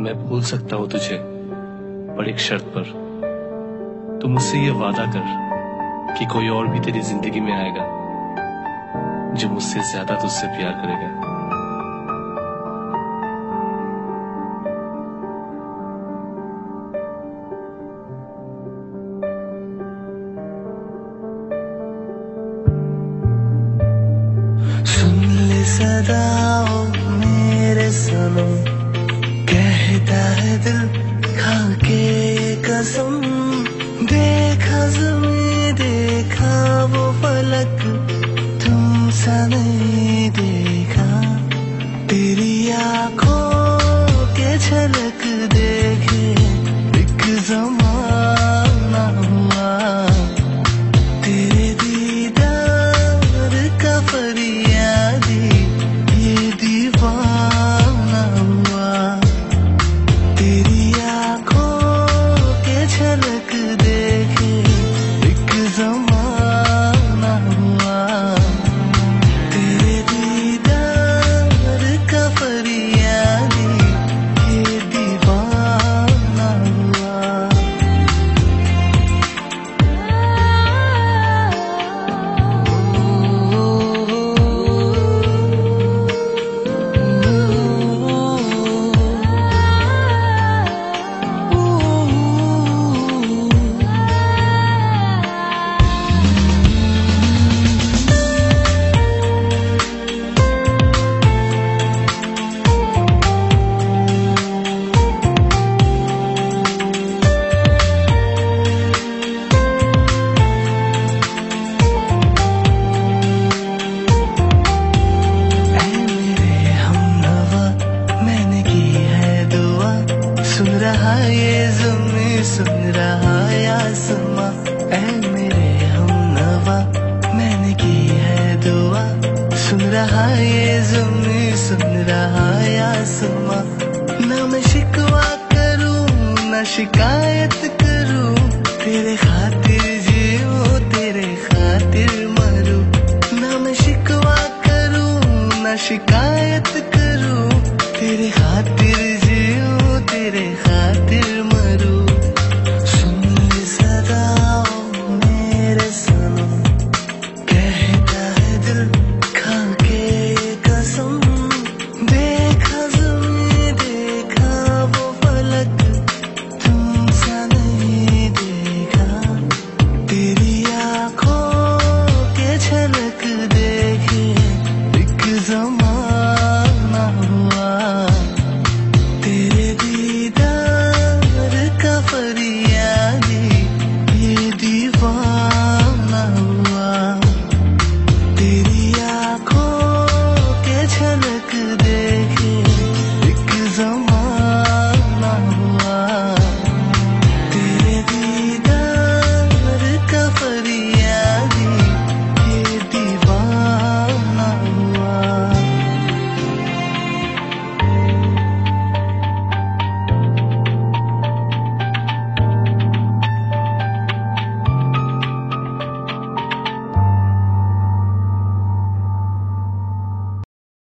मैं भूल सकता हूँ तुझे, पर एक शर्त पर। तू मुझसे ये वादा कर कि कोई और भी तेरी ज़िंदगी में आएगा, जो मुझसे ज़्यादा तुझसे प्यार करेगा। सुन ले सदाओ मेरे सनम कहता है दिल खा के कसम, देखा जमी देखा वो फलक तुम सा नहीं देखा। तेरी आँखों सुन रहा ये जुम्मी, सुन रहा ये आसमां न मैं शिकवा करूँ, न शिकायत करूँ। तेरे खातिर जीऊं तेरे खातिर मरूं। न मैं शिकवा करूँ, न शिकायत करूँ। तेरे खातिर जीऊं तेरे खातिर